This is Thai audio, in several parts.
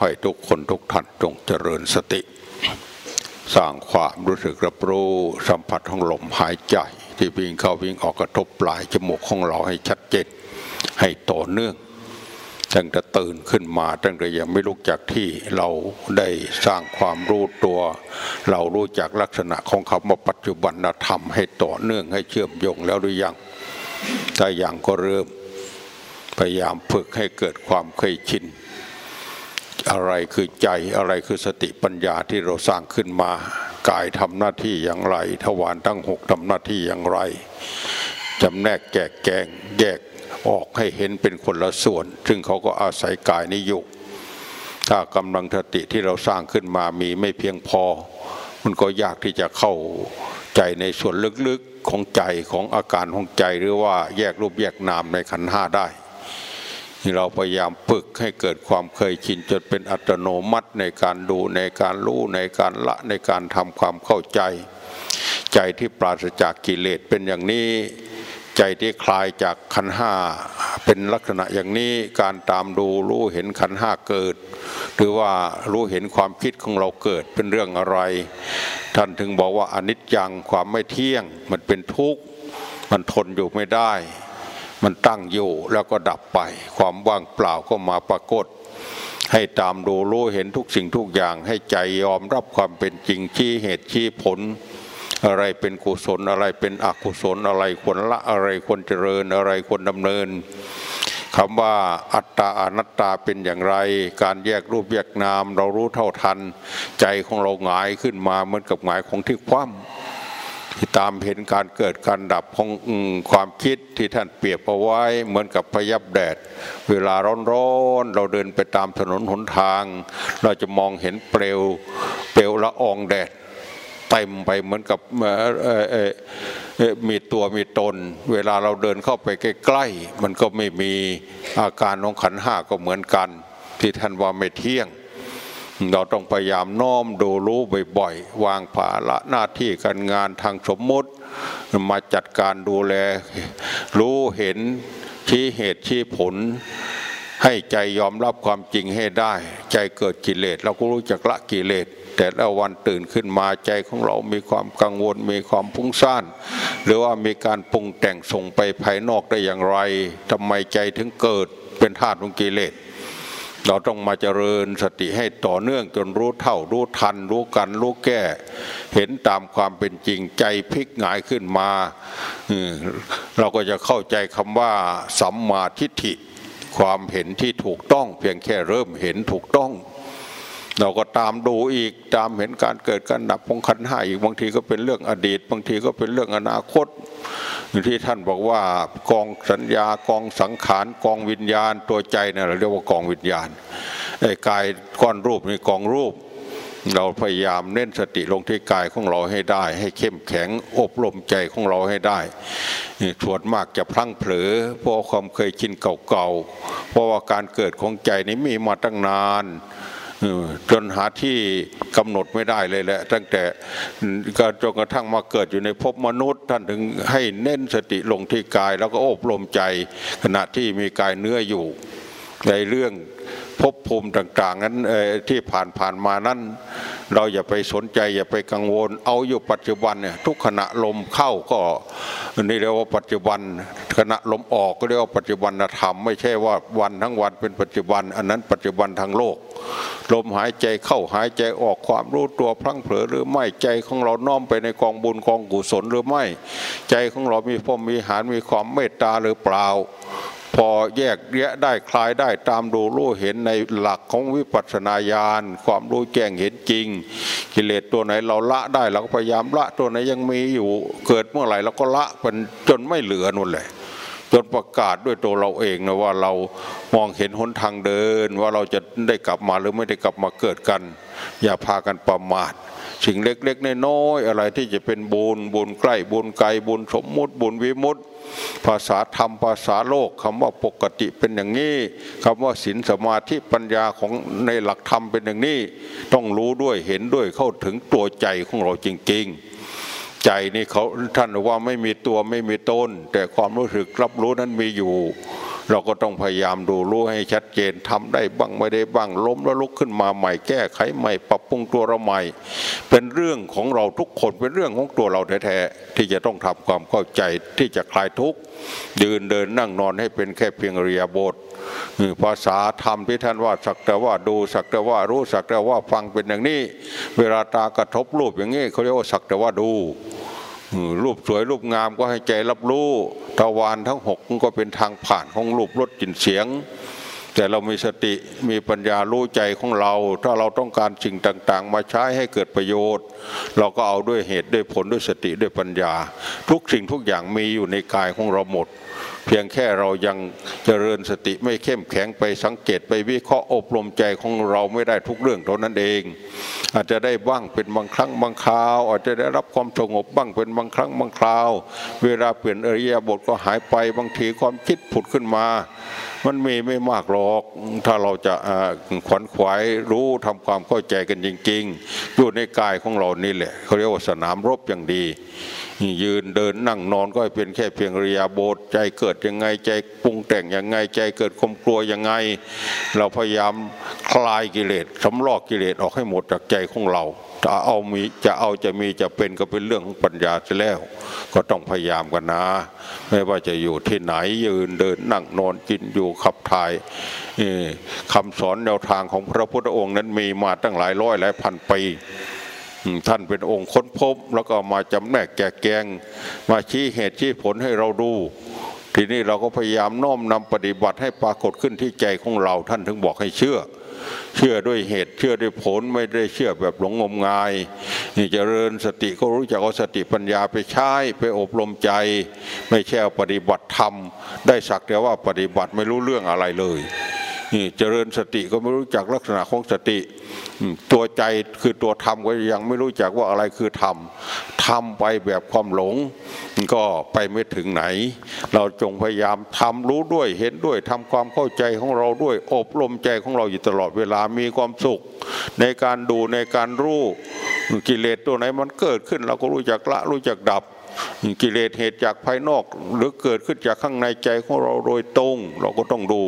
ให้ทุกคนทุกท่านจงเจริญสติ สร้างความรู้สึกรับรู้สัมผัสของลมหายใจ ที่วิ่งเข้าวิ่งออกกระทบปลายจมูกของเราให้ชัดเจนให้ต่อเนื่องตั้งแต่ตื่นขึ้นมาตั้งแต่ยังไม่ลุกจากที่เราได้สร้างความรู้ตัว เรารู้จักลักษณะของคำว่าปัจจุบันธรรมให้ต่อเนื่องให้เชื่อมโยงแล้วหรือยังถ้าอย่างก็เริ่มพยายามฝึกให้เกิดความเคยชิน อะไรคือใจอะไรคือสติปัญญาที่เราสร้างขึ้นมากายทำหน้าที่อย่างไร ทวารทั้งหกทำหน้าที่อย่างไรจำแนกแกกแกงแยกออกให้เห็นเป็นคนละส่วน ซึ่งเขาก็อาศัยกายนี้อยู่ถ้ากำลังสติที่เราสร้างขึ้นมามีไม่เพียงพอ มันก็ยากที่จะเข้าใจในส่วนลึกๆของใจของอาการของใจหรือว่าแยกรูปแยกนามในขันห้าได้ เราพยายามฝึกให้เกิดความเคยชินจนเป็นอัตโนมัติในการดูในการรู้ในการละในการทำความเข้าใจ ใจที่ปราศจากกิเลสเป็นอย่างนี้ ใจที่คลายจากขันห้าเป็นลักษณะอย่างนี้การตามดูรู้เห็นขันห้าเกิด หรือว่ารู้เห็นความคิดของเราเกิดเป็นเรื่องอะไร ท่านถึงบอกว่าอนิจจังความไม่เที่ยงมันเป็นทุกข์มันทนอยู่ไม่ได้ มันตั้งอยู่แล้วก็ดับไป ความว่างเปล่าก็มาปรากฏ ให้ตามดูรู้เห็นทุกสิ่งทุกอย่าง ให้ใจยอมรับความเป็นจริงชี้เหตุชี้ผล อะไรเป็นกุศลอะไรเป็นอกุศลอะไรควรละอะไรควรเจริญอะไรควรดำเนินคำว่าอัตตาอนัตตาเป็นอย่างไร การแยกรูปแยกนาม เรารู้เท่าทัน ใจของเราหงายขึ้นมาเหมือนกับหงายของที่คว่ำ ที่ตามเห็นการเกิดการดับของความคิดที่ท่านเปรียบเอาไว้เหมือนกับพยับแดด เวลาร้อนๆเราเดินไปตามถนนหนทาง เราจะมองเห็นเปลวเปลวละอองแดดเต็มไปเหมือนกับมีตัวมีตน เวลาเราเดินเข้าไปใกล้ๆมันก็ไม่มีอาการของขันห้าก็เหมือนกัน ที่ท่านว่าไม่เที่ยง เราต้องพยายามน้อมดูรู้บ่อยๆ วางภาระหน้าที่การงานทางสมมุติ มาจัดการดูแล รู้เห็นชี้เหตุชี้ผล ให้ใจยอมรับความจริงให้ได้ ใจเกิดกิเลสเราก็รู้จักละกิเลสแต่ละวันตื่นขึ้นมาใจของเรามีความกังวลมีความพุ่งซ่าน หรือว่ามีการปรุงแต่งส่งไปภายนอกได้อย่างไรทำไมใจถึงเกิดเป็นธาตุของกิเลส เราต้องมาเจริญสติให้ต่อเนื่องจนรู้เท่ารู้ทัน รู้กันรู้แก้ เห็นตามความเป็นจริงใจพลิกหงายขึ้นมาเราก็จะเข้าใจคำว่าสัมมาทิฏฐิ ความเห็นที่ถูกต้องเพียงแค่เริ่มเห็นถูกต้อง เราก็ตามดูอีกตามเห็นการเกิดการดับของขันห้าอีกบางทีก็เป็นเรื่องอดีต บางทีก็เป็นเรื่องอนาคตที่ท่านบอกว่ากองสัญญากองสังขารกองวิญญาณตัวใจเนี่ยเราเรียกว่ากองวิญญาณไอ้กายก้อนรูปนี่กองรูป เราพยายามเน้นสติลงที่กายของเราให้ได้ ให้เข้มแข็งอบรมใจของเราให้ได้ส่วนมากจะพลั้งเผลอเพราะความเคยชินเก่าๆเพราะว่าการเกิดของใจนี้มีมาตั้งนาน จนหาที่กำหนดไม่ได้เลยแหละตั้งแต่ก็จนกระทั่งมาเกิดอยู่ในภพมนุษย์ ท่านถึงให้เน้นสติลงที่กาย แล้วก็อบรมใจขณะที่มีกายเนื้ออยู่ในเรื่อง ภพภูมิต่าง ๆ นั้นที่ผ่านผ่านมานั้น เราอย่าไปสนใจอย่าไปกังวล เอาอยู่ปัจจุบันเนี่ยทุกขณะลมเข้าก็นี่เรียกว่าปัจจุบันขณะลมออกก็เรียกว่าปัจจุบันธรรม ไม่ใช่ว่าวันทั้งวันเป็นปัจจุบัน อันนั้นปัจจุบันทางโลก ลมหายใจเข้าหายใจออกความรู้ตัวพลั้งเผลอหรือไม่ใจของเราน้อมไปในกองบุญกองกุศลหรือไม่ ใจของเรามีพรมมีหารมีความเมตตาหรือเปล่า พอแยกแยะได้คลายได้ตามดูรู้เห็นในหลักของวิปัสสนาญาณความรู้แจ้งเห็นจริง กิเลสตัวไหนเราละได้เราก็พยายามละตัวไหนยังมีอยู่ เกิดเมื่อไหร่เราก็ละเป็นจนไม่เหลือนั่นแหละจนประกาศด้วยตัวเราเองนะว่าเรามองเห็นหนทางเดิน ว่าเราจะได้กลับมาหรือไม่ได้กลับมาเกิดกัน อย่าพากันประมาท สิ่งเล็กๆน้อยๆอะไรที่จะเป็นบุญบุญใกล้บุญไกลบุญสมมุติบุญวิมุตติภาษาธรรมภาษาโลกคำว่าปกติเป็นอย่างนี้คำว่าศีลสมาธิปัญญาของในหลักธรรมเป็นอย่างนี้ ต้องรู้ด้วยเห็นด้วยเข้าถึงตัวใจของเราจริง ๆ ใจนี่เขาท่านว่าไม่มีตัวไม่มีตนแต่ความรู้สึกรับรู้นั้นมีอยู่ เราก็ต้องพยายามดูรู้ให้ชัดเจนทำได้บ้างไม่ได้บ้างล้มแล้วลุกขึ้นมาใหม่แก้ไขใหม่ปรับปรุงตัวเราใหม่ เป็นเรื่องของเราทุกคนเป็นเรื่องของตัวเราแท้ๆที่จะต้องทำความเข้าใจที่จะคลายทุกข์ยืนเดินนั่งนอนให้เป็นแค่เพียงเรียบทภาษาธรรมที่ท่านว่าสักแต่ว่าดูสักแต่ว่ารู้สักแต่ว่าฟังเป็นอย่างนี้ เวลาตากระทบรูปอย่างนี้เขาเรียกว่าสักแต่ว่าดู รูปสวยรูปงามก็ให้ใจรับรู้ทวารทั้งหกก็เป็นทางผ่านของรูปรสกลิ่นเสียง แต่เรามีสติมีปัญญารู้ใจของเรา ถ้าเราต้องการสิ่งต่างๆ มาใช้ให้เกิดประโยชน์ เราก็เอาด้วยเหตุด้วยผลด้วยสติด้วยปัญญา ทุกสิ่งทุกอย่างมีอยู่ในกายของเราหมด พียงแค่เรายังเจริญสติไม่เข้มแข็งไปสังเกตไปวิเคราะห์อบรมใจของเราไม่ได้ทุกเรื่องเท่านั้นเอง อาจจะได้บ้างเป็นบางครั้งบางคราว อาจจะได้รับความสงบบ้างเป็นบางครั้งบางคราว เวลาเปลี่ยนอริยบทก็หายไปบางทีความคิดผุดขึ้นมา มันมีไม่มากหรอก ถ้าเราจะขวนขวายรู้ทำความเข้าใจกันจริง ๆ อยู่ในกายของเรานี่แหละเขาเรียกว่าสนามรบอย่างดี ยืนเดินนั่งนอนก็ให้เป็นแค่เพียงเรียบทใจเกิดยังไงใจปรุงแต่งยังไงใจเกิดความกลัวยังไง เราพยายามคลายกิเลสสำลอกกิเลสออกให้หมดจากใจของเราจะเอามีจะเอาจะมีจะเป็นก็เป็นเรื่องของปัญญาจะแล้ว ก็ต้องพยายามกันนะ ไม่ว่าจะอยู่ที่ไหนยืนเดินนั่งนอนกินอยู่ขับถ่ายคำสอนแนวทางของพระพุทธองค์นั้นมีมาตั้งหลายร้อยหลายพันปี ท่านเป็นองค์ค้นพบ แล้วก็มาจำแนกแกแกง มาชี้เหตุชี้ผลให้เราดู ทีนี้เราก็พยายามน้อมนำปฏิบัติให้ปรากฏขึ้นที่ใจของเราท่านถึงบอกให้เชื่อ เชื่อด้วยเหตุเชื่อด้วยผลไม่ได้เชื่อแบบหลงงมงาย นี่จเจริญสติก็รู้จักเอาสติปัญญาไปใช้ไปอบรมใจ ไม่ใช่ปฏิบัติธรรม ได้สักแต่ว่าปฏิบัติไม่รู้เรื่องอะไรเลย นี่เจริญสติก็ไม่รู้จักลักษณะของสติ ตัวใจคือตัวธรรมก็ยังไม่รู้จักว่าอะไรคือธรรมทำไปแบบความหลง ก็ไปไม่ถึงไหน เราจงพยายามทำรู้ด้วยเห็นด้วยทำความเข้าใจของเราด้วยอบรมใจของเราอยู่ตลอดเวลามีความสุข ในการดูในการรู้กิเลสตัวไหนมันเกิดขึ้น เราก็รู้จักละรู้จักดับ กิเลสเหตุจากภายนอก หรือเกิดขึ้นจากข้างในใจของเราโดยตรง เราก็ต้องดู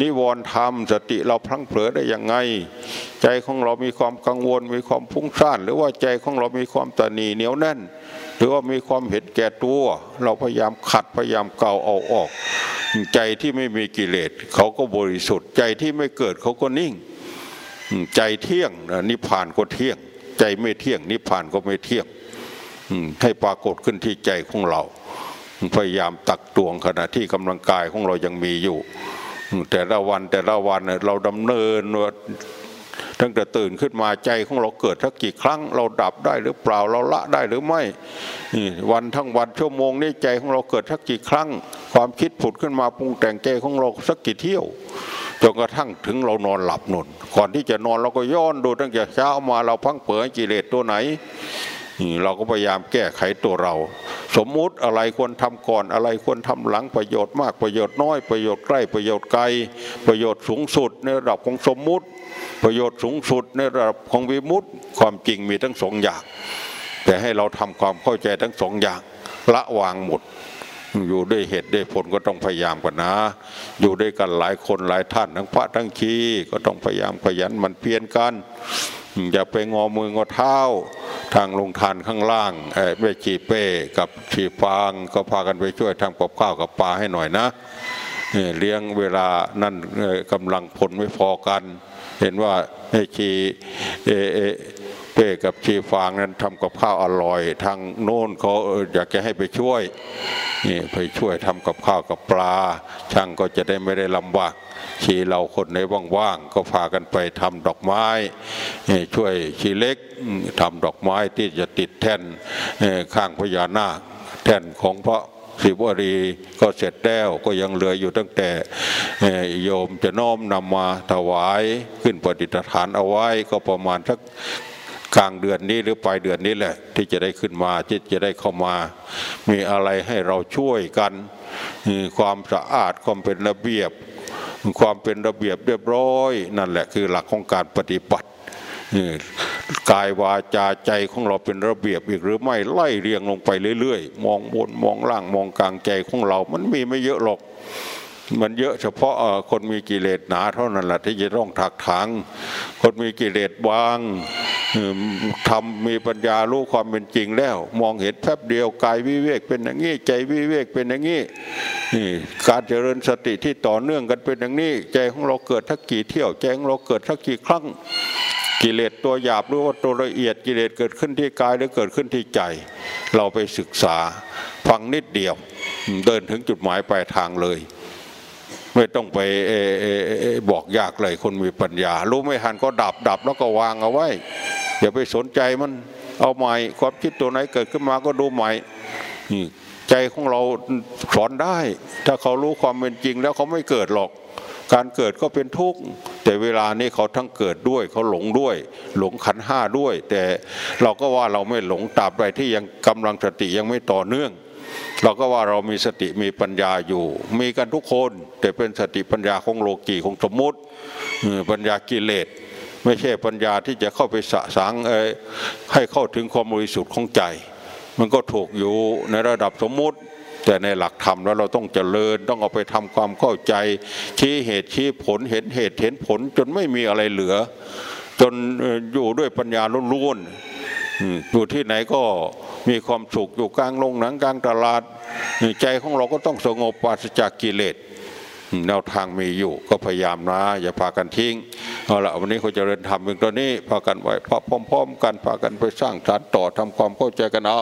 นิวรณ์ธรรมสติเราพลั้งเผลอได้ยังไง ใจของเรามีความกังวล มีความพุ่งซ่านหรือว่าใจของเรามีความตนีเหนียวแน่น หรือว่ามีความเห็นแก่ตัว เราพยายามขัดพยายามเกาเอาออก ใจที่ไม่มีกิเลสเขาก็บริสุทธิ์ ใจที่ไม่เกิดเขาก็นิ่ง ใจเที่ยงนิพพานก็เที่ยง ใจไม่เที่ยง นิพพานก็ไม่เที่ยง ให้ปรากฏขึ้นที่ใจของเรา พยายามตักตวงขณะที่กำลังกายของเรายังมีอยู่ แต่ละวันแต่ละวันเราดำเนินว่าตั้งแต่ตื่นขึ้นมาใจของเราเกิดทักกี่ครั้ง เราดับได้หรือเปล่าเราละได้หรือไม่ วันทั้งวันชั่วโมงนี้ใจของเราเกิดทักกี่ครั้ง ความคิดผุดขึ้นมาปรุงแต่งใจของเราสักกี่เที่ยวจนกระทั่งถึงเรานอนหลับนอนก่อนที่จะนอนเราก็ย้อนดูตั้งแต่เช้ามาเราพังเปิดกิเลสตัวไหน เราก็พยายามแก้ไขตัวเรา สมมุติอะไรควรทำก่อนอะไรควรทำหลังประโยชน์มากประโยชน์น้อยประโยชน์ใกล้ประโยชน์ไกล ประโยชน์สูงสุดในระดับของสมมุติ ประโยชน์สูงสุดในระดับของวิมุตติความจริงมีทั้งสองอย่าง แต่ให้เราทำความเข้าใจทั้งสองอย่าง ละวางหมดอยู่ด้วยเหตุด้วยผลก็ต้องพยายามกันนะ อยู่ด้วยกันหลายคนหลายท่านทั้งพระทั้งชีก็ต้องพยายามขยันมันเพียรกัน อย่าไปงอมืองอเท้า ทางลงทานข้างล่างแม่จีเป้กับชีฟางก็พากันไปช่วยทำกับข้าวกับปลาให้หน่อยนะเลี้ยงเวลานั่นกำลังผลไม่พอกัน เห็นว่าแม่ชีเเป้กับชีฟางนั้นทำกับข้าวอร่อย ทางโน้นเขาอยากจะให้ไปช่วยนี่ไปช่วยทำกับข้าวกับปลา ช่างก็จะได้ไม่ได้ลำบากชีเราคนในว่างๆก็พากันไปทำดอกไม้ ช่วยชีเล็กทำดอกไม้ที่จะติดแท่นข้างพญานาคแท่นของพระศิวรีก็เสร็จแล้วก็ยังเหลืออยู่ตั้งแต่โยมจะน้อมนำมาถวายขึ้นปฏิฐานเอาไว้ก็ประมาณสัก กลางเดือนนี้หรือปลายเดือนนี้แหละ ที่จะได้ขึ้นมาที่จะได้เข้ามา มีอะไรให้เราช่วยกันความสะอาดความเป็นระเบียบ ความเป็นระเบียบเรียบร้อย นั่นแหละคือหลักของการปฏิบัติกายวาจาใจของเราเป็นระเบียบอีกหรือไม่ไล่เรียงลงไปเรื่อยๆ มองบนมองล่างมองกลางใจของเรา มันมีไม่เยอะหรอก มันเยอะเฉพาะคนมีกิเลสหนาเท่านั้นแหละที่จะต้องถักถางคนมีกิเลสบาง ทำมีปัญญารู้ความเป็นจริงแล้ว มองเห็นแป๊บเดียวกายวิเวกเป็นอย่างนี้ใจวิเวกเป็นอย่างนี้การเจริญสติที่ต่อเนื่องกันเป็นอย่างนี้ ใจของเราเกิดทักกี่เที่ยวใจของเราเกิดทักกี่ครั้งกิเลสตัวหยาบหรือว่าตัวละเอียดกิเลสเกิดขึ้นที่กายหรือเกิดขึ้นที่ใจ เราไปศึกษาฟังนิดเดียว เดินถึงจุดหมายปลายทางเลย ไม่ต้องไปออออเอ่อบอกยากเลยคนมีปัญญา รู้ไม่ทันก็ดับดับแล้วก็วางเอาไว้ อย่าไปสนใจมันเอาใหม่ความคิดตัวไหนเกิดขึ้นมาก็ดูใหม่นี่ใจของเราสอนได้ ถ้าเขารู้ความเป็นจริงแล้วเขาไม่เกิดหรอก การเกิดก็เป็นทุกข์แต่เวลานี้เขาทั้งเกิดด้วยเขาหลงด้วย หลงขันห้าด้วย แต่เราก็ว่าเราไม่หลงตราบใดที่ยังกำลังสติยังไม่ต่อเนื่อง เราก็ว่าเรามีสติมีปัญญาอยู่ มีกันทุกคน แต่เป็นสติปัญญาของโลกีของสมมุติปัญญากิเลส ไม่ใช่ปัญญาที่จะเข้าไปสะสางเอ่อให้เข้าถึงความบริสุทธิ์ของใจ มันก็ถูกอยู่ในระดับสมมุติ แต่ในหลักธรรมแล้วเราต้องเจริญต้องเอาไปทำความเข้าใจ ชี้เหตุชี้ผลเห็นเหตุเห็นผลจนไม่มีอะไรเหลือ จนอยู่ด้วยปัญญาล้วนๆอืมอยู่ที่ไหนก็มีความสุขอยู่กลางโรงหนังกลางตลาด ใจของเราก็ต้องสงบปราศจากกิเลส แนวทางมีอยู่ก็พยายามนะ อย่าพากันทิ้งเอาละวันนี้เขาจะเริญธรรมเพียงตัวนี้พากันไว้พร้อมๆกันพากันไปสร้างสารต่อทำความเข้าใจกันเอา